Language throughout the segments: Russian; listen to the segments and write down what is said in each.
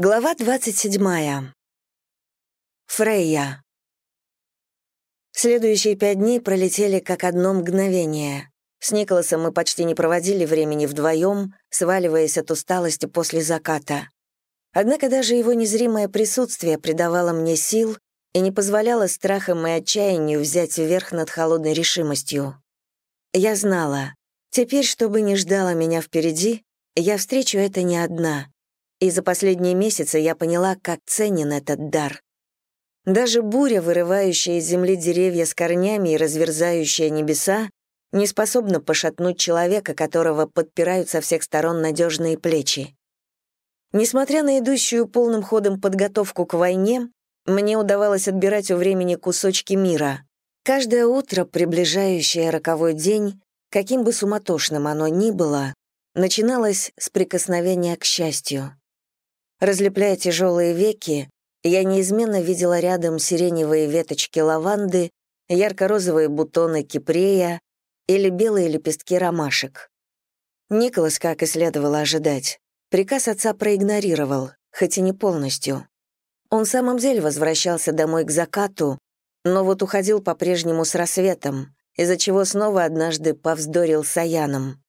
Глава 27. Фрейя. Следующие пять дней пролетели как одно мгновение. С Николасом мы почти не проводили времени вдвоем, сваливаясь от усталости после заката. Однако даже его незримое присутствие придавало мне сил и не позволяло страхам и отчаянию взять верх над холодной решимостью. Я знала, теперь, что бы ни ждало меня впереди, я встречу это не одна — и за последние месяцы я поняла, как ценен этот дар. Даже буря, вырывающая из земли деревья с корнями и разверзающая небеса, не способна пошатнуть человека, которого подпирают со всех сторон надежные плечи. Несмотря на идущую полным ходом подготовку к войне, мне удавалось отбирать у времени кусочки мира. Каждое утро, приближающее роковой день, каким бы суматошным оно ни было, начиналось с прикосновения к счастью. Разлепляя тяжелые веки, я неизменно видела рядом сиреневые веточки лаванды, ярко-розовые бутоны кипрея или белые лепестки ромашек. Николас, как и следовало ожидать, приказ отца проигнорировал, хоть и не полностью. Он в самом деле возвращался домой к закату, но вот уходил по-прежнему с рассветом, из-за чего снова однажды повздорил с Аяном.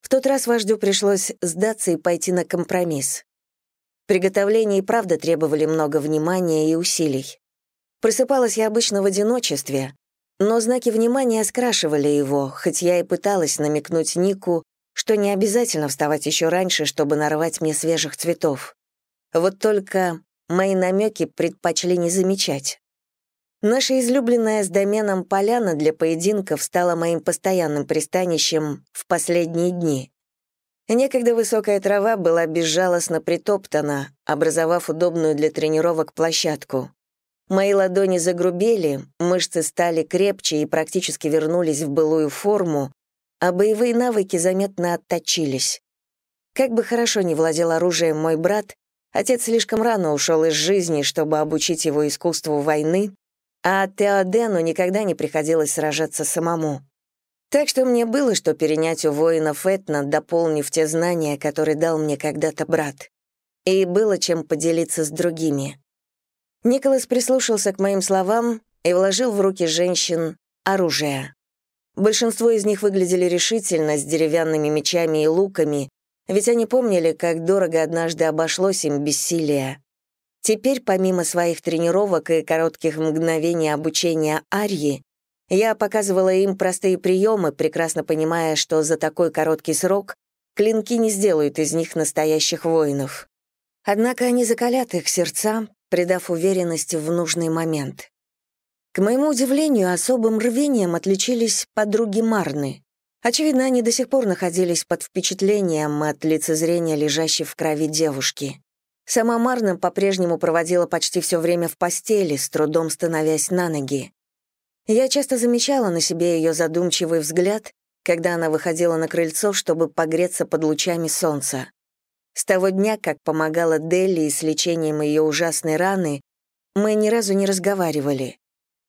В тот раз вождю пришлось сдаться и пойти на компромисс. Приготовления и правда требовали много внимания и усилий. Просыпалась я обычно в одиночестве, но знаки внимания скрашивали его, хоть я и пыталась намекнуть Нику, что не обязательно вставать еще раньше, чтобы нарвать мне свежих цветов. Вот только мои намеки предпочли не замечать. Наша излюбленная с доменом поляна для поединков стала моим постоянным пристанищем в последние дни. Некогда высокая трава была безжалостно притоптана, образовав удобную для тренировок площадку. Мои ладони загрубели, мышцы стали крепче и практически вернулись в былую форму, а боевые навыки заметно отточились. Как бы хорошо ни владел оружием мой брат, отец слишком рано ушел из жизни, чтобы обучить его искусству войны, а Теодену никогда не приходилось сражаться самому. Так что мне было что перенять у воинов Этна, дополнив те знания, которые дал мне когда-то брат. И было чем поделиться с другими. Николас прислушался к моим словам и вложил в руки женщин оружие. Большинство из них выглядели решительно, с деревянными мечами и луками, ведь они помнили, как дорого однажды обошлось им бессилие. Теперь, помимо своих тренировок и коротких мгновений обучения Арьи, я показывала им простые приемы, прекрасно понимая, что за такой короткий срок клинки не сделают из них настоящих воинов. Однако они закалят их сердца, придав уверенности в нужный момент. К моему удивлению, особым рвением отличились подруги Марны. Очевидно, они до сих пор находились под впечатлением от лицезрения лежащей в крови девушки. Сама Марна по-прежнему проводила почти все время в постели, с трудом становясь на ноги. Я часто замечала на себе ее задумчивый взгляд, когда она выходила на крыльцо, чтобы погреться под лучами солнца. С того дня, как помогала Делли с лечением ее ужасной раны, мы ни разу не разговаривали.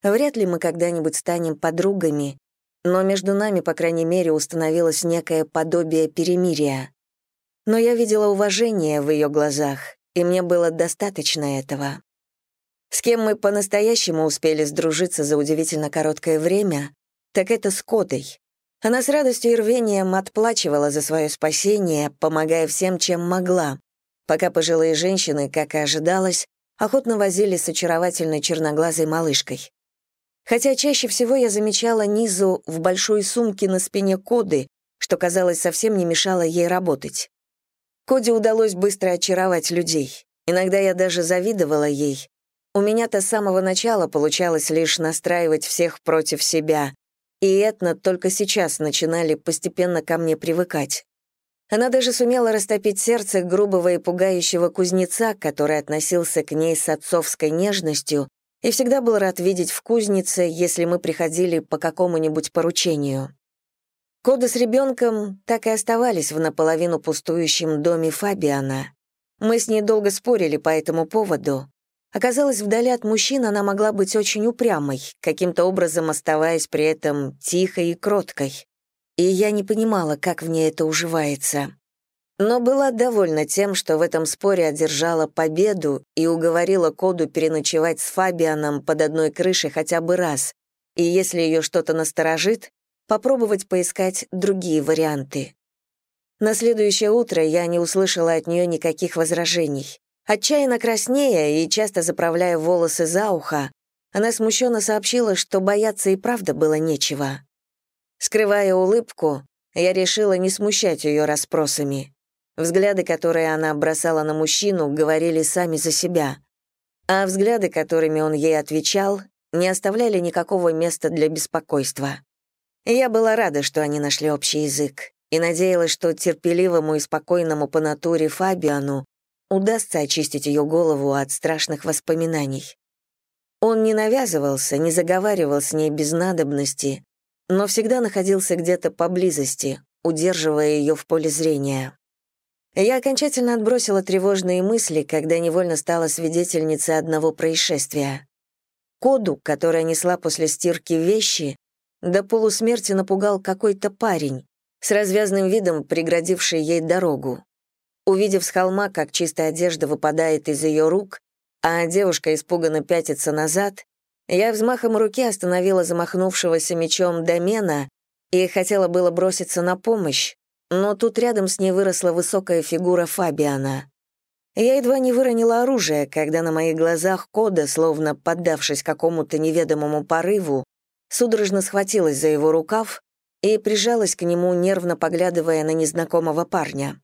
Вряд ли мы когда-нибудь станем подругами, но между нами, по крайней мере, установилось некое подобие перемирия. Но я видела уважение в ее глазах, и мне было достаточно этого. С кем мы по-настоящему успели сдружиться за удивительно короткое время, так это с Кодой. Она с радостью и рвением отплачивала за свое спасение, помогая всем, чем могла, пока пожилые женщины, как и ожидалось, охотно возили с очаровательной черноглазой малышкой. Хотя чаще всего я замечала Низу в большой сумке на спине Коды, что, казалось, совсем не мешало ей работать. Коде удалось быстро очаровать людей. Иногда я даже завидовала ей, у меня-то с самого начала получалось лишь настраивать всех против себя, и Этна только сейчас начинали постепенно ко мне привыкать. Она даже сумела растопить сердце грубого и пугающего кузнеца, который относился к ней с отцовской нежностью и всегда был рад видеть в кузнице, если мы приходили по какому-нибудь поручению. Кода с ребенком так и оставались в наполовину пустующем доме Фабиана. Мы с ней долго спорили по этому поводу, Оказалось, вдали от мужчин она могла быть очень упрямой, каким-то образом оставаясь при этом тихой и кроткой. И я не понимала, как в ней это уживается. но была довольна тем, что в этом споре одержала победу и уговорила Коду переночевать с Фабианом под одной крышей хотя бы раз, и если ее что-то насторожит, попробовать поискать другие варианты. На следующее утро я не услышала от нее никаких возражений. Отчаянно краснея и часто заправляя волосы за ухо, она смущенно сообщила, что бояться и правда было нечего. Скрывая улыбку, я решила не смущать ее расспросами. Взгляды, которые она бросала на мужчину, говорили сами за себя. А взгляды, которыми он ей отвечал, не оставляли никакого места для беспокойства. Я была рада, что они нашли общий язык, и надеялась, что терпеливому и спокойному по натуре Фабиану удастся очистить ее голову от страшных воспоминаний. Он не навязывался, не заговаривал с ней без надобности, но всегда находился где-то поблизости, удерживая ее в поле зрения. Я окончательно отбросила тревожные мысли, когда невольно стала свидетельницей одного происшествия. Коду, которая несла после стирки вещи, до полусмерти напугал какой-то парень, с развязным видом преградивший ей дорогу. Увидев с холма, как чистая одежда выпадает из ее рук, а девушка испуганно пятится назад, я взмахом руки остановила замахнувшегося мечом домена и хотела было броситься на помощь, но тут рядом с ней выросла высокая фигура Фабиана. Я едва не выронила оружие, когда на моих глазах Кода, словно поддавшись какому-то неведомому порыву, судорожно схватилась за его рукав и прижалась к нему, нервно поглядывая на незнакомого парня.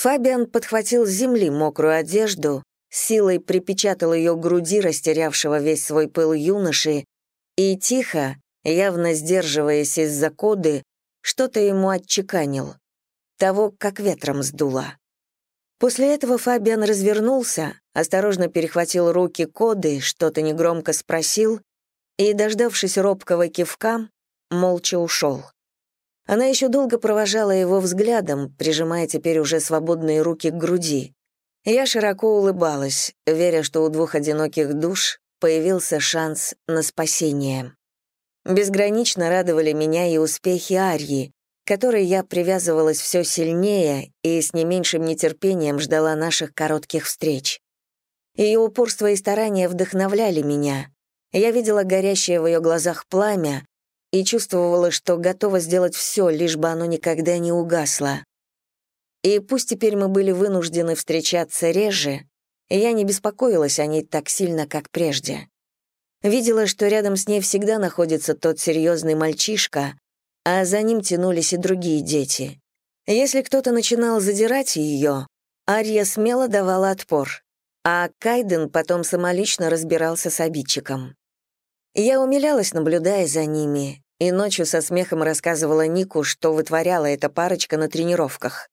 Фабиан подхватил с земли мокрую одежду, силой припечатал ее к груди растерявшего весь свой пыл юноши и тихо, явно сдерживаясь из-за коды, что-то ему отчеканил того, как ветром сдуло. После этого Фабиан развернулся, осторожно перехватил руки Коды, что-то негромко спросил и, дождавшись робкого кивка, молча ушел. Она еще долго провожала его взглядом, прижимая теперь уже свободные руки к груди. Я широко улыбалась, веря, что у двух одиноких душ появился шанс на спасение. Безгранично радовали меня и успехи Арьи, которой я привязывалась все сильнее и с не меньшим нетерпением ждала наших коротких встреч. Ее упорство и старания вдохновляли меня. Я видела горящее в ее глазах пламя и чувствовала, что готова сделать все, лишь бы оно никогда не угасло. И пусть теперь мы были вынуждены встречаться реже, я не беспокоилась о ней так сильно, как прежде. Видела, что рядом с ней всегда находится тот серьезный мальчишка, а за ним тянулись и другие дети. Если кто-то начинал задирать ее, Ария смело давала отпор, а Кайден потом самолично разбирался с обидчиком. Я умилялась, наблюдая за ними, и ночью со смехом рассказывала Нику, что вытворяла эта парочка на тренировках.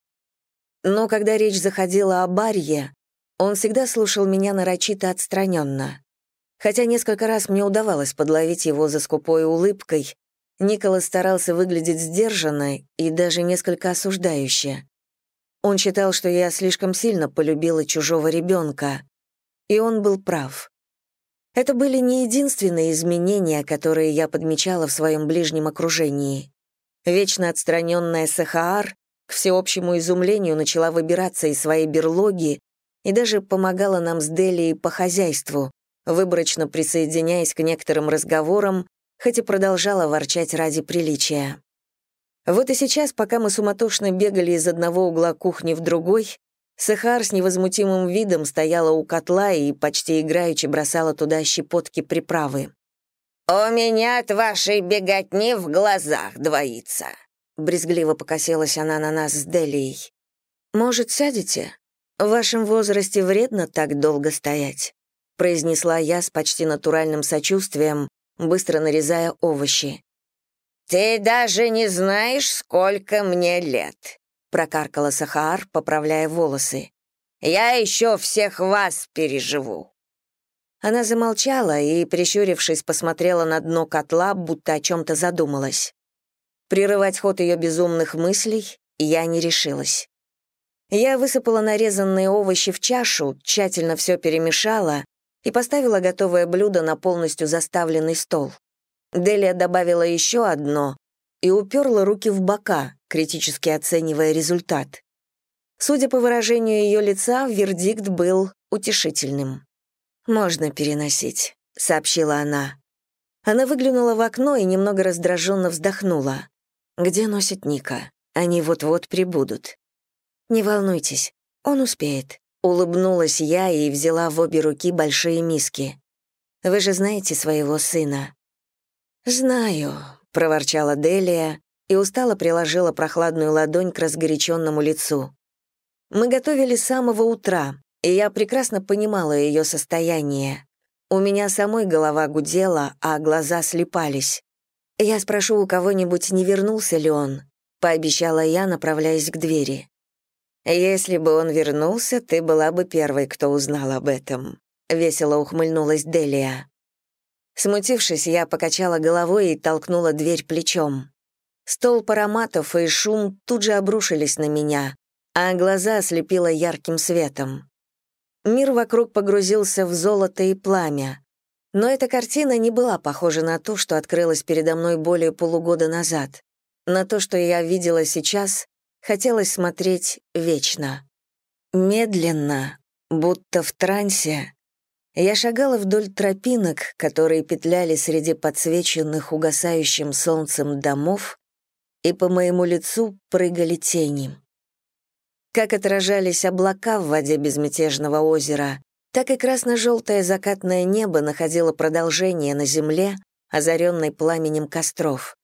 Но когда речь заходила о Барье, он всегда слушал меня нарочито отстраненно. Хотя несколько раз мне удавалось подловить его за скупой улыбкой, Николас старался выглядеть сдержанно и даже несколько осуждающе. Он считал, что я слишком сильно полюбила чужого ребенка. И он был прав. Это были не единственные изменения, которые я подмечала в своем ближнем окружении. Вечно отстраненная Сахаар к всеобщему изумлению начала выбираться из своей берлоги и даже помогала нам с Делией по хозяйству, выборочно присоединяясь к некоторым разговорам хоть и продолжала ворчать ради приличия. Вот и сейчас, пока мы суматошно бегали из одного угла кухни в другой, Сахар с невозмутимым видом стояла у котла и почти играючи бросала туда щепотки приправы. «У меня от вашей беготни в глазах двоится», — брезгливо покосилась она на нас с Делией. «Может, сядете? В вашем возрасте вредно так долго стоять», — произнесла я с почти натуральным сочувствием, быстро нарезая овощи. «Ты даже не знаешь, сколько мне лет», — прокаркала Сахар, поправляя волосы. «Я еще всех вас переживу». Она замолчала и, прищурившись, посмотрела на дно котла, будто о чем-то задумалась. Прерывать ход ее безумных мыслей я не решилась. Я высыпала нарезанные овощи в чашу, тщательно все перемешала и поставила готовое блюдо на полностью заставленный стол. Делия добавила еще одно и уперла руки в бока, критически оценивая результат. Судя по выражению ее лица, вердикт был утешительным. «Можно переносить», — сообщила она. Она выглянула в окно и немного раздраженно вздохнула. «Где носит Ника? Они вот-вот прибудут». «Не волнуйтесь, он успеет», — улыбнулась я и взяла в обе руки большие миски. «Вы же знаете своего сына». «Знаю», — проворчала Делия и устало приложила прохладную ладонь к разгоряченному лицу. Мы готовили с самого утра, и я прекрасно понимала ее состояние. У меня самой голова гудела, а глаза слепались. «Я спрошу у кого-нибудь, не вернулся ли он», — пообещала я, направляясь к двери. «Если бы он вернулся, ты была бы первой, кто узнал об этом», — весело ухмыльнулась Делия. Смутившись, я покачала головой и толкнула дверь плечом. Стол ароматов и шум тут же обрушились на меня, а глаза ослепило ярким светом. Мир вокруг погрузился в золото и пламя. Но эта картина не была похожа на то, что открылось передо мной более полугода назад. На то, что я видела сейчас, хотелось смотреть вечно. Медленно, будто в трансе, я шагала вдоль тропинок, которые петляли среди подсвеченных угасающим солнцем домов, и по моему лицу прыгали тени. Как отражались облака в воде безмятежного озера, так и красно-желтое закатное небо находило продолжение на земле, озаренной пламенем костров.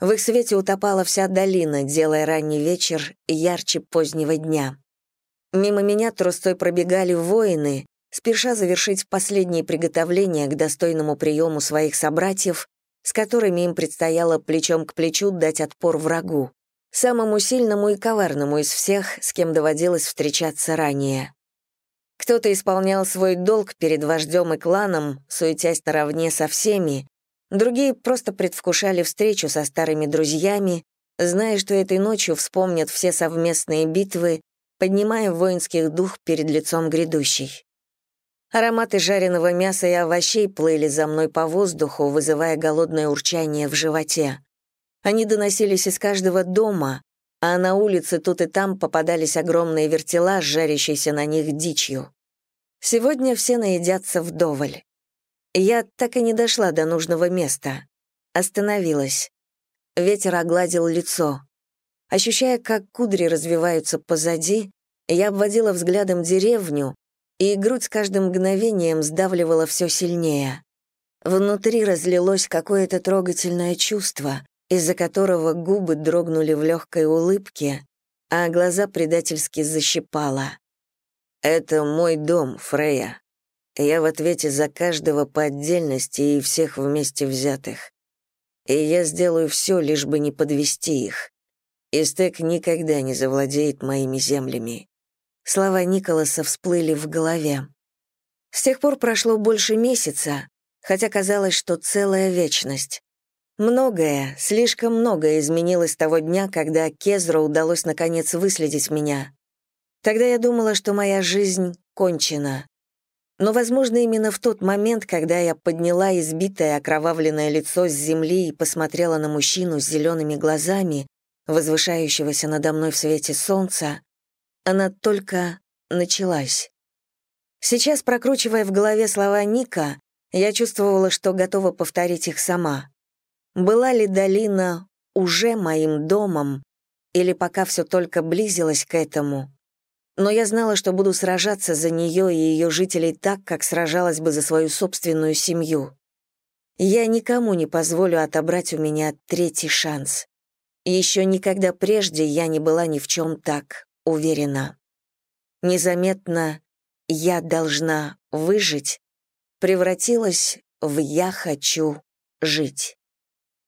В их свете утопала вся долина, делая ранний вечер ярче позднего дня. Мимо меня трустой пробегали воины, спеша завершить последние приготовления к достойному приему своих собратьев, с которыми им предстояло плечом к плечу дать отпор врагу самому сильному и коварному из всех, с кем доводилось встречаться ранее. Кто-то исполнял свой долг перед вождем и кланом, суетясь наравне со всеми, другие просто предвкушали встречу со старыми друзьями, зная, что этой ночью вспомнят все совместные битвы, поднимая воинских дух перед лицом грядущей. Ароматы жареного мяса и овощей плыли за мной по воздуху, вызывая голодное урчание в животе. Они доносились из каждого дома, а на улице тут и там попадались огромные вертела, жарящиеся на них дичью. Сегодня все наедятся вдоволь. Я так и не дошла до нужного места. Остановилась. Ветер огладил лицо. Ощущая, как кудри развиваются позади, я обводила взглядом деревню, и грудь с каждым мгновением сдавливала все сильнее. Внутри разлилось какое-то трогательное чувство, из-за которого губы дрогнули в легкой улыбке, а глаза предательски защипало. «Это мой дом, Фрея. Я в ответе за каждого по отдельности и всех вместе взятых. И я сделаю все, лишь бы не подвести их. Истек никогда не завладеет моими землями». Слова Николаса всплыли в голове. С тех пор прошло больше месяца, хотя казалось, что целая вечность. Многое, слишком многое изменилось с того дня, когда Кезру удалось наконец выследить меня. Тогда я думала, что моя жизнь кончена. Но, возможно, именно в тот момент, когда я подняла избитое окровавленное лицо с земли и посмотрела на мужчину с зелеными глазами, возвышающегося надо мной в свете солнца, она только началась. Сейчас, прокручивая в голове слова Ника, я чувствовала, что готова повторить их сама. Была ли долина уже моим домом, или пока все только близилось к этому? Но я знала, что буду сражаться за нее и ее жителей так, как сражалась бы за свою собственную семью. Я никому не позволю отобрать у меня третий шанс. Еще никогда прежде я не была ни в чем так уверена. Незаметно «я должна выжить» превратилась в «я хочу жить».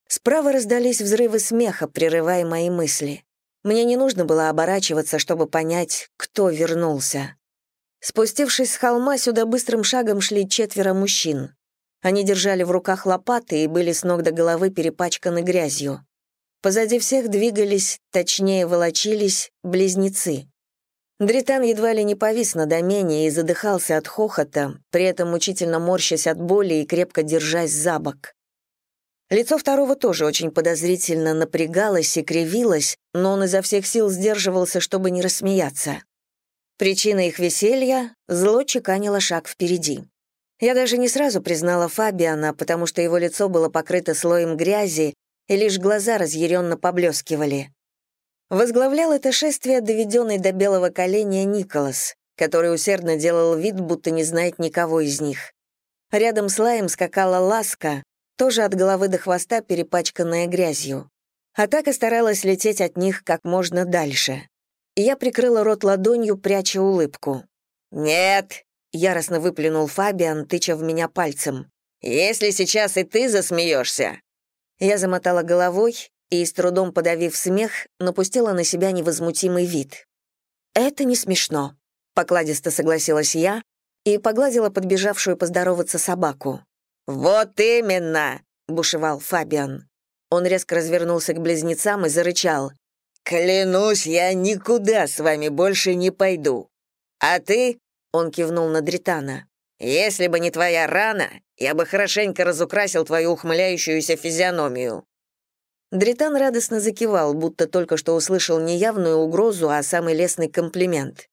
Справа раздались взрывы смеха, прерывая мои мысли. Мне не нужно было оборачиваться, чтобы понять, кто вернулся. Спустившись с холма, сюда быстрым шагом шли четверо мужчин. Они держали в руках лопаты и были с ног до головы перепачканы грязью. Позади всех двигались, точнее волочились, близнецы. Дритан едва ли не повис на домене и задыхался от хохота, при этом мучительно морщась от боли и крепко держась за бок. Лицо второго тоже очень подозрительно напрягалось и кривилось, но он изо всех сил сдерживался, чтобы не рассмеяться. Причина их веселья — зло чеканило шаг впереди. Я даже не сразу признала Фабиана, потому что его лицо было покрыто слоем грязи, и лишь глаза разъяренно поблескивали. Возглавлял это шествие доведенный до белого коленя Николас, который усердно делал вид, будто не знает никого из них. Рядом с Лаем скакала Ласка, тоже от головы до хвоста перепачканная грязью. Атака старалась лететь от них как можно дальше. Я прикрыла рот ладонью, пряча улыбку. «Нет!» — яростно выплюнул Фабиан, тыча в меня пальцем. «Если сейчас и ты засмеешься!» Я замотала головой и, с трудом подавив смех, напустила на себя невозмутимый вид. «Это не смешно», — покладисто согласилась я и погладила подбежавшую поздороваться собаку. «Вот именно!» — бушевал Фабиан. Он резко развернулся к близнецам и зарычал. «Клянусь, я никуда с вами больше не пойду. А ты?» — он кивнул на Дритана. «Если бы не твоя рана, я бы хорошенько разукрасил твою ухмыляющуюся физиономию». Дритан радостно закивал, будто только что услышал не явную угрозу, а самый лестный комплимент.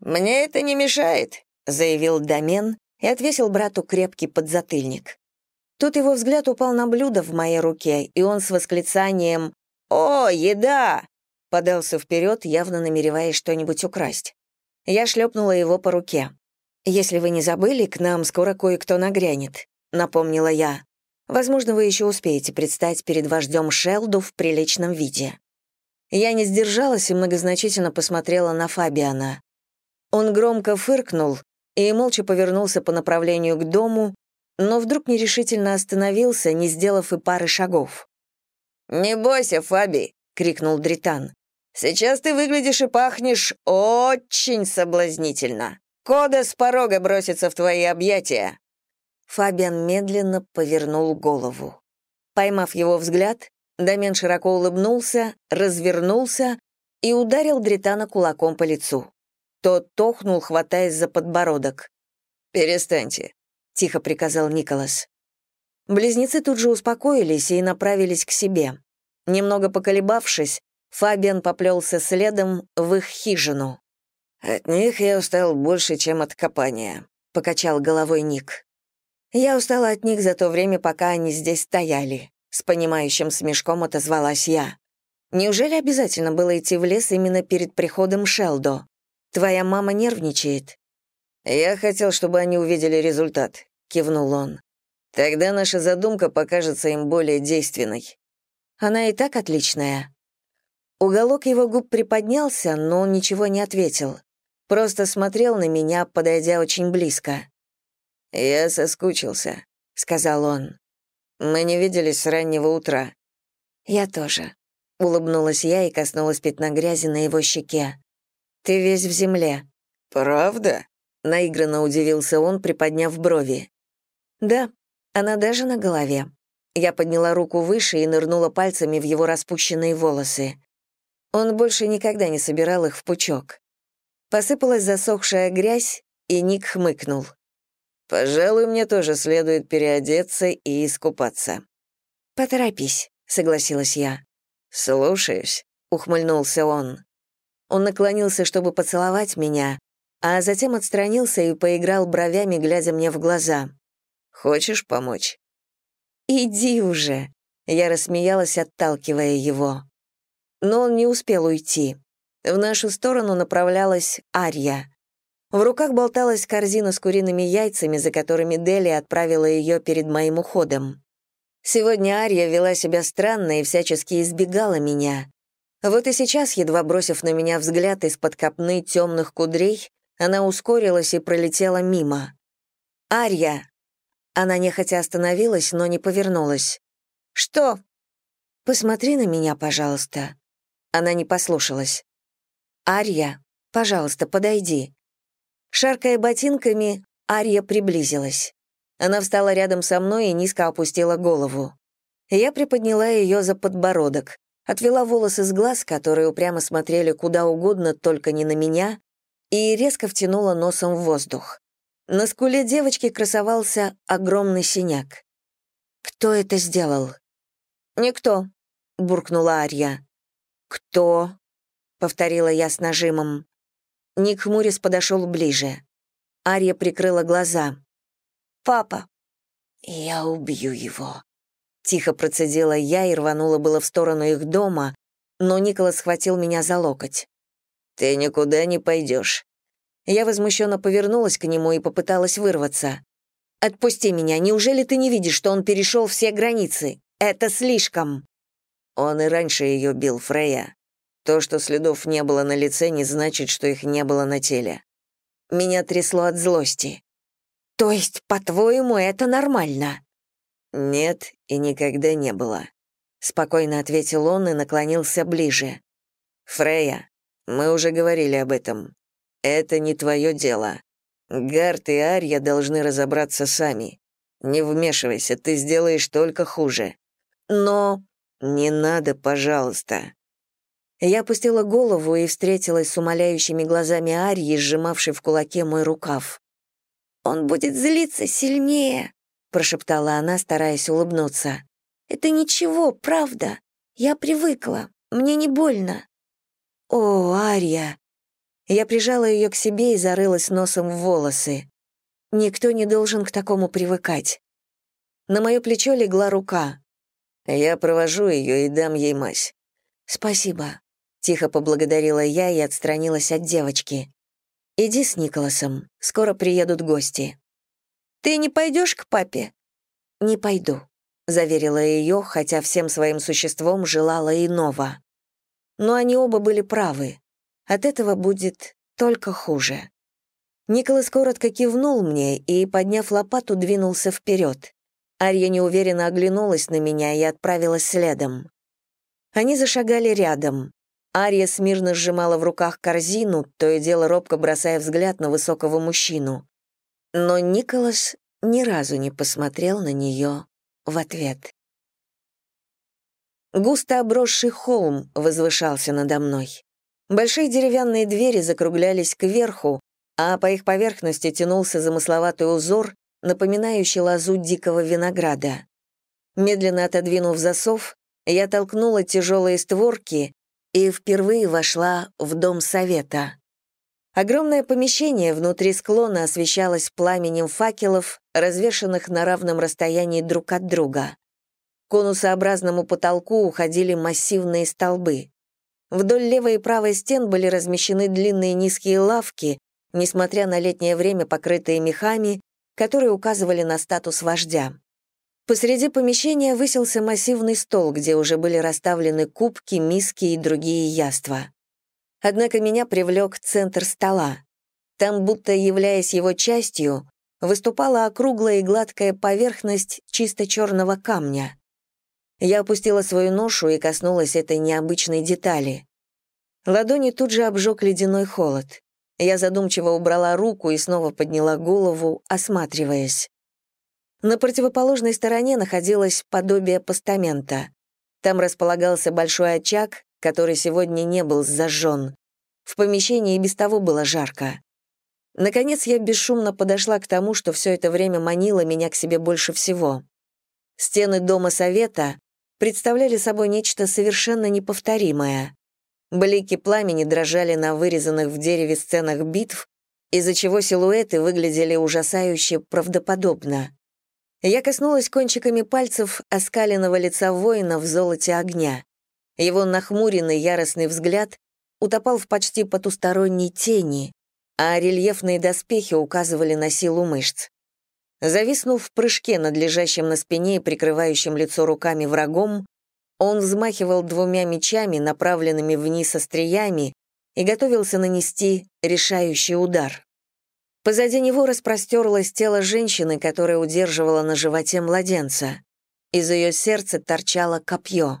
«Мне это не мешает», — заявил Домен и отвесил брату крепкий подзатыльник. Тут его взгляд упал на блюдо в моей руке, и он с восклицанием «О, еда!» подался вперед, явно намереваясь что-нибудь украсть. Я шлепнула его по руке. «Если вы не забыли, к нам скоро кое-кто нагрянет», — напомнила я. «Возможно, вы еще успеете предстать перед вождем Шелду в приличном виде». Я не сдержалась и многозначительно посмотрела на Фабиана. Он громко фыркнул и молча повернулся по направлению к дому, но вдруг нерешительно остановился, не сделав и пары шагов. «Не бойся, Фаби!» — крикнул Дритан. «Сейчас ты выглядишь и пахнешь очень соблазнительно. Кода с порога бросится в твои объятия». Фабиан медленно повернул голову. Поймав его взгляд, Домен широко улыбнулся, развернулся и ударил Дритана кулаком по лицу. Тот тохнул, хватаясь за подбородок. «Перестаньте», — тихо приказал Николас. Близнецы тут же успокоились и направились к себе. Немного поколебавшись, Фабиан поплелся следом в их хижину. «От них я устал больше, чем от копания», — покачал головой Ник. «Я устала от них за то время, пока они здесь стояли», — с понимающим смешком отозвалась я. «Неужели обязательно было идти в лес именно перед приходом Шелдо? Твоя мама нервничает». «Я хотел, чтобы они увидели результат», — кивнул он. «Тогда наша задумка покажется им более действенной». «Она и так отличная». Уголок его губ приподнялся, но ничего не ответил. Просто смотрел на меня, подойдя очень близко. «Я соскучился», — сказал он. «Мы не виделись с раннего утра». «Я тоже», — улыбнулась я и коснулась пятна грязи на его щеке. «Ты весь в земле». «Правда?» Наигранно удивился он, приподняв брови. «Да, она даже на голове». Я подняла руку выше и нырнула пальцами в его распущенные волосы. Он больше никогда не собирал их в пучок. Посыпалась засохшая грязь, и Ник хмыкнул. «Пожалуй, мне тоже следует переодеться и искупаться». «Поторопись», — согласилась я. «Слушаюсь», — ухмыльнулся он. Он наклонился, чтобы поцеловать меня, а затем отстранился и поиграл бровями, глядя мне в глаза. «Хочешь помочь?» «Иди уже!» — я рассмеялась, отталкивая его. Но он не успел уйти. В нашу сторону направлялась Арья. В руках болталась корзина с куриными яйцами, за которыми Дели отправила ее перед моим уходом. Сегодня Арья вела себя странно и всячески избегала меня. Вот и сейчас, едва бросив на меня взгляд из-под копны темных кудрей, она ускорилась и пролетела мимо. «Арья!» Она нехотя остановилась, но не повернулась. «Что?» «Посмотри на меня, пожалуйста». Она не послушалась. «Арья, пожалуйста, подойди». Шаркая ботинками, Арья приблизилась. Она встала рядом со мной и низко опустила голову. Я приподняла ее за подбородок, отвела волосы с глаз, которые упрямо смотрели куда угодно, только не на меня, и резко втянула носом в воздух. На скуле девочки красовался огромный синяк. «Кто это сделал?» «Никто», — буркнула Арья. «Кто?» — повторила я с нажимом. Ник Хмурис подошел ближе. Ария прикрыла глаза. «Папа!» «Я убью его!» Тихо процедила я и рванула было в сторону их дома, но Николас схватил меня за локоть. «Ты никуда не пойдешь». Я возмущенно повернулась к нему и попыталась вырваться. «Отпусти меня, неужели ты не видишь, что он перешел все границы? Это слишком!» Он и раньше ее бил, Фрея. То, что следов не было на лице, не значит, что их не было на теле. Меня трясло от злости. «То есть, по-твоему, это нормально?» «Нет, и никогда не было», — спокойно ответил он и наклонился ближе. «Фрея, мы уже говорили об этом. Это не твое дело. Гарт и Арья должны разобраться сами. Не вмешивайся, ты сделаешь только хуже. Но... Не надо, пожалуйста. Я опустила голову и встретилась с умоляющими глазами Арьи, сжимавшей в кулаке мой рукав. «Он будет злиться сильнее», — прошептала она, стараясь улыбнуться. «Это ничего, правда. Я привыкла. Мне не больно». «О, Арья!» Я прижала ее к себе и зарылась носом в волосы. Никто не должен к такому привыкать. На мое плечо легла рука. Я провожу ее и дам ей мазь. Спасибо. Тихо поблагодарила я и отстранилась от девочки. Иди с Николасом, скоро приедут гости. Ты не пойдешь к папе? Не пойду, заверила ее, хотя всем своим существом желала иного. Но они оба были правы. От этого будет только хуже. Николас коротко кивнул мне и, подняв лопату, двинулся вперед. Арья неуверенно оглянулась на меня и отправилась следом. Они зашагали рядом. Ария смирно сжимала в руках корзину, то и дело робко бросая взгляд на высокого мужчину. Но Николас ни разу не посмотрел на нее в ответ. Густо обросший холм возвышался надо мной. Большие деревянные двери закруглялись кверху, а по их поверхности тянулся замысловатый узор, напоминающий лозу дикого винограда. Медленно отодвинув засов, я толкнула тяжелые створки и впервые вошла в дом совета. Огромное помещение внутри склона освещалось пламенем факелов, развешанных на равном расстоянии друг от друга. К конусообразному потолку уходили массивные столбы. Вдоль левой и правой стен были размещены длинные низкие лавки, несмотря на летнее время покрытые мехами, которые указывали на статус вождя. Посреди помещения высился массивный стол, где уже были расставлены кубки, миски и другие яства. Однако меня привлек центр стола. Там, будто являясь его частью, выступала округлая и гладкая поверхность чисто черного камня. Я опустила свою ношу и коснулась этой необычной детали. Ладони тут же обжег ледяной холод. Я задумчиво убрала руку и снова подняла голову, осматриваясь. На противоположной стороне находилось подобие постамента. Там располагался большой очаг, который сегодня не был зажжен. В помещении и без того было жарко. Наконец я бесшумно подошла к тому, что все это время манило меня к себе больше всего. Стены Дома Совета представляли собой нечто совершенно неповторимое. Блики пламени дрожали на вырезанных в дереве сценах битв, из-за чего силуэты выглядели ужасающе правдоподобно. Я коснулась кончиками пальцев оскаленного лица воина в золоте огня. Его нахмуренный яростный взгляд утопал в почти потусторонней тени, а рельефные доспехи указывали на силу мышц. Зависнув в прыжке над лежащим на спине и прикрывающим лицо руками врагом, он взмахивал двумя мечами, направленными вниз остриями, и готовился нанести решающий удар. Позади него распростерлось тело женщины, которая удерживала на животе младенца. Из ее сердца торчало копье.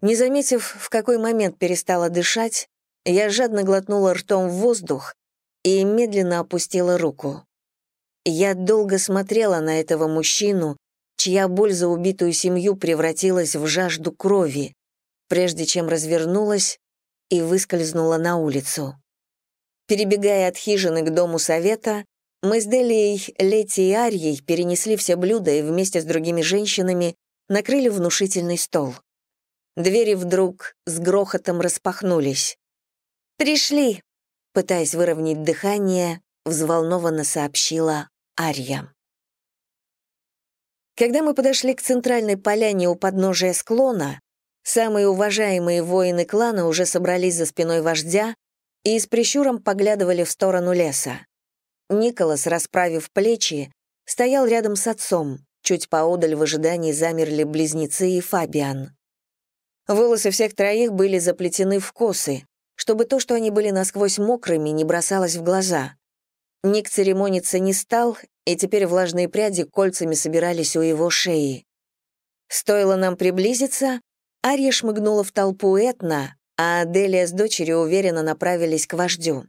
Не заметив, в какой момент перестала дышать, я жадно глотнула ртом в воздух и медленно опустила руку. Я долго смотрела на этого мужчину, чья боль за убитую семью превратилась в жажду крови, прежде чем развернулась и выскользнула на улицу. Перебегая от хижины к дому совета, мы с Делией, Лети и Арьей перенесли все блюда и вместе с другими женщинами накрыли внушительный стол. Двери вдруг с грохотом распахнулись. «Пришли!» пытаясь выровнять дыхание, взволнованно сообщила Арья. Когда мы подошли к центральной поляне у подножия склона, самые уважаемые воины клана уже собрались за спиной вождя и с прищуром поглядывали в сторону леса. Николас, расправив плечи, стоял рядом с отцом, чуть поодаль в ожидании замерли близнецы и Фабиан. Волосы всех троих были заплетены в косы, чтобы то, что они были насквозь мокрыми, не бросалось в глаза. Ник церемониться не стал, и теперь влажные пряди кольцами собирались у его шеи. Стоило нам приблизиться, Ария шмыгнула в толпу Этна, а Аделия с дочерью уверенно направились к вождю.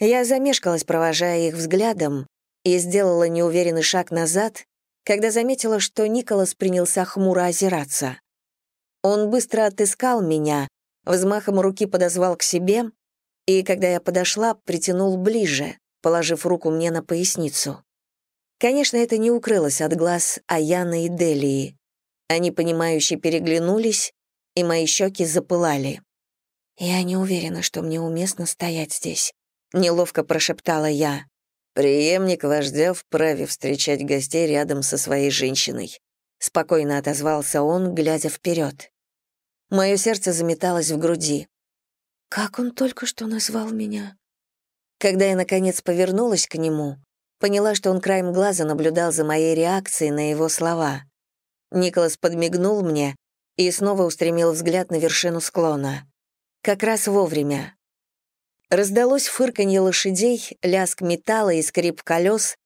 Я замешкалась, провожая их взглядом, и сделала неуверенный шаг назад, когда заметила, что Николас принялся хмуро озираться. Он быстро отыскал меня, взмахом руки подозвал к себе, и, когда я подошла, притянул ближе, положив руку мне на поясницу. Конечно, это не укрылось от глаз Аяны и Делии. Они, понимающе переглянулись, и мои щеки запылали. «Я не уверена, что мне уместно стоять здесь», — неловко прошептала я. «Приемник вождя вправе встречать гостей рядом со своей женщиной», — спокойно отозвался он, глядя вперед. Мое сердце заметалось в груди. «Как он только что назвал меня?» Когда я, наконец, повернулась к нему, поняла, что он краем глаза наблюдал за моей реакцией на его слова. Николас подмигнул мне и снова устремил взгляд на вершину склона. Как раз вовремя. Раздалось фырканье лошадей, лязг металла и скрип колес,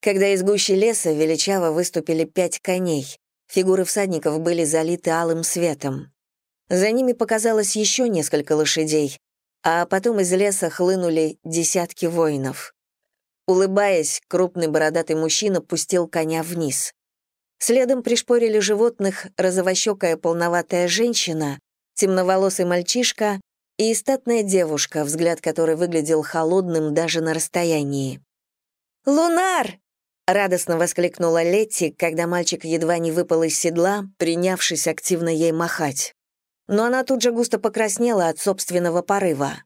когда из гущи леса величаво выступили пять коней. Фигуры всадников были залиты алым светом. За ними показалось еще несколько лошадей, а потом из леса хлынули десятки воинов. Улыбаясь, крупный бородатый мужчина пустил коня вниз. Следом пришпорили животных розовощекая полноватая женщина, темноволосый мальчишка и статная девушка, взгляд которой выглядел холодным даже на расстоянии. «Лунар!» — радостно воскликнула Летти, когда мальчик едва не выпал из седла, принявшись активно ей махать но она тут же густо покраснела от собственного порыва.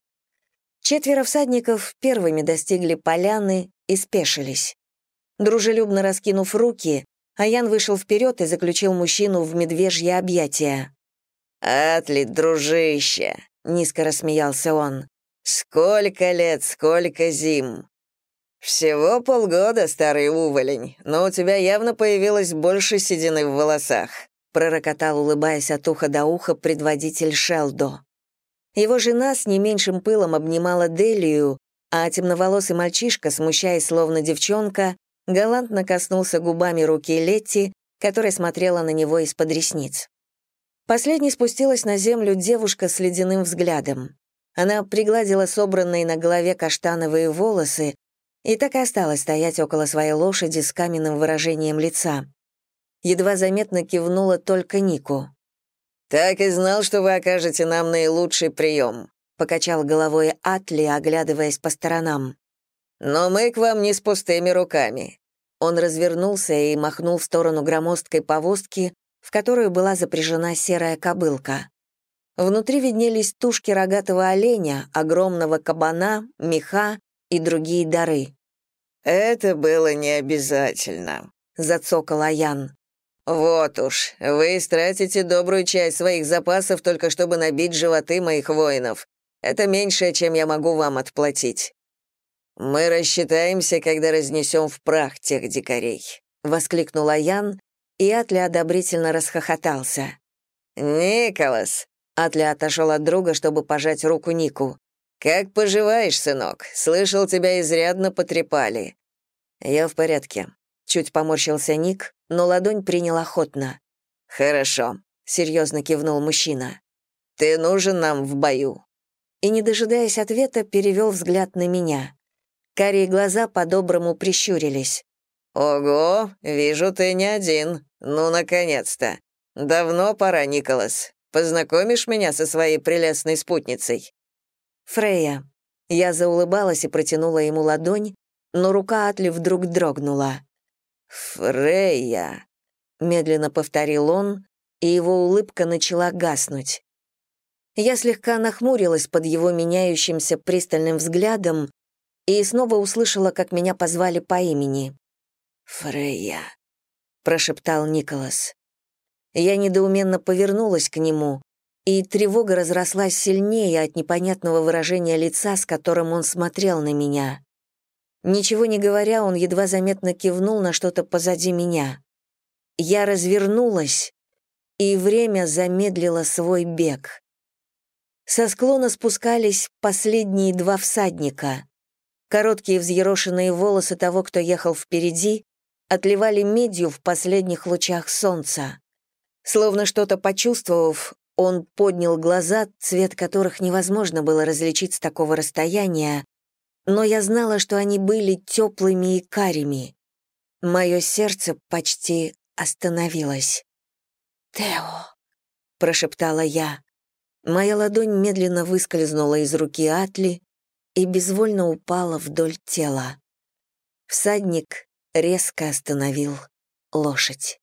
Четверо всадников первыми достигли поляны и спешились. Дружелюбно раскинув руки, Аян вышел вперед и заключил мужчину в медвежье объятия. «Атли, дружище!» — низко рассмеялся он. «Сколько лет, сколько зим!» «Всего полгода, старый уволень, но у тебя явно появилось больше седины в волосах пророкотал, улыбаясь от уха до уха, предводитель Шелдо. Его жена с не меньшим пылом обнимала Делию, а темноволосый мальчишка, смущаясь словно девчонка, галантно коснулся губами руки Летти, которая смотрела на него из-под ресниц. Последней спустилась на землю девушка с ледяным взглядом. Она пригладила собранные на голове каштановые волосы и так и осталась стоять около своей лошади с каменным выражением лица едва заметно кивнула только Нику. «Так и знал, что вы окажете нам наилучший прием», — покачал головой Атли, оглядываясь по сторонам. «Но мы к вам не с пустыми руками». Он развернулся и махнул в сторону громоздкой повозки, в которую была запряжена серая кобылка. Внутри виднелись тушки рогатого оленя, огромного кабана, меха и другие дары. «Это было не обязательно», — зацокал Аян. «Вот уж, вы истратите добрую часть своих запасов только чтобы набить животы моих воинов. Это меньшее, чем я могу вам отплатить. Мы рассчитаемся, когда разнесем в прах тех дикарей», — воскликнул Ян, и Атли одобрительно расхохотался. «Николас!» — Атли отошел от друга, чтобы пожать руку Нику. «Как поживаешь, сынок? Слышал, тебя изрядно потрепали». «Я в порядке», — чуть поморщился Ник, но ладонь принял охотно. «Хорошо», — серьезно кивнул мужчина. «Ты нужен нам в бою». И, не дожидаясь ответа, перевел взгляд на меня. Карие глаза по-доброму прищурились. «Ого, вижу, ты не один. Ну, наконец-то. Давно пора, Николас. Познакомишь меня со своей прелестной спутницей?» «Фрея». Я заулыбалась и протянула ему ладонь, но рука Атли вдруг дрогнула. «Фрея», — медленно повторил он, и его улыбка начала гаснуть. Я слегка нахмурилась под его меняющимся пристальным взглядом и снова услышала, как меня позвали по имени. «Фрейя», — прошептал Николас. Я недоуменно повернулась к нему, и тревога разрослась сильнее от непонятного выражения лица, с которым он смотрел на меня. Ничего не говоря, он едва заметно кивнул на что-то позади меня. Я развернулась, и время замедлило свой бег. Со склона спускались последние два всадника. Короткие взъерошенные волосы того, кто ехал впереди, отливали медью в последних лучах солнца. Словно что-то почувствовав, он поднял глаза, цвет которых невозможно было различить с такого расстояния, но я знала, что они были теплыми и карими. Мое сердце почти остановилось. «Тео», — прошептала я. Моя ладонь медленно выскользнула из руки Атли и безвольно упала вдоль тела. Всадник резко остановил лошадь.